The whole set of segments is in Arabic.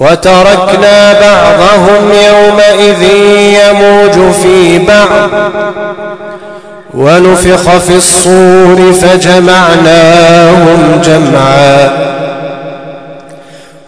وتركنا بعضهم يومئذ يموج في بعض. ونفخ في الصور فجمعناهم جمعا.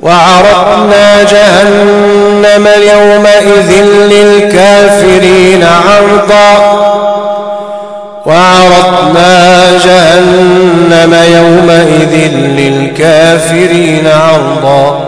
وعرضنا جهنم يومئذ للكافرين عرضا. وعرضنا جهنم يومئذ للكافرين عرضا.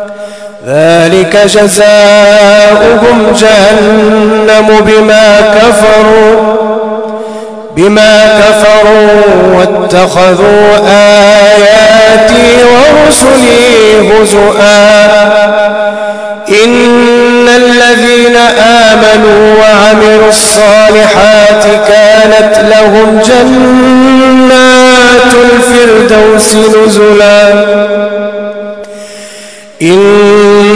ذلك جزاؤهم جهنم بما كفروا بما كفروا واتخذوا آياتي ورسلي هزؤا. إن الذين آمنوا وعملوا الصالحات كانت لهم جنات الفردوس نزلا. إن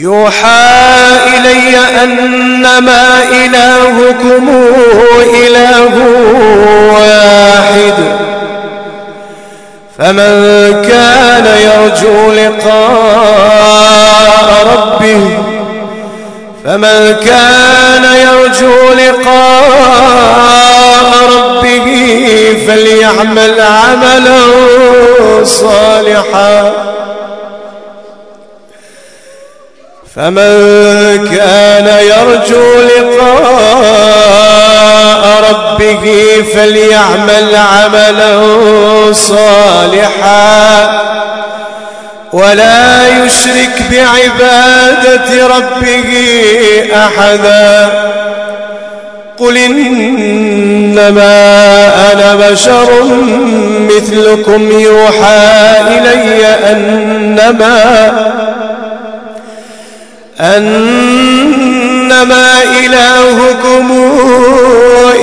يوحى إلي أنما إلهكم إله واحد. فمن كان يرجو لقاء ربه فمن كان يرجو لقاء ربه فليعمل عملا صالحا. فمن كان يرجو لقاء ربه فليعمل عملا صالحا ولا يشرك بعبادة ربه أحدا. قل إنما أنا بشر مثلكم يوحى إلي أنما أنما إلهكم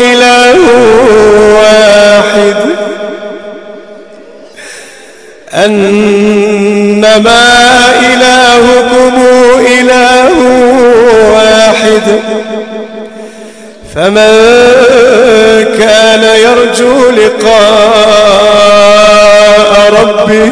إله واحد. أنما إلهكم إله واحد. فمن كان يرجو لقاء ربه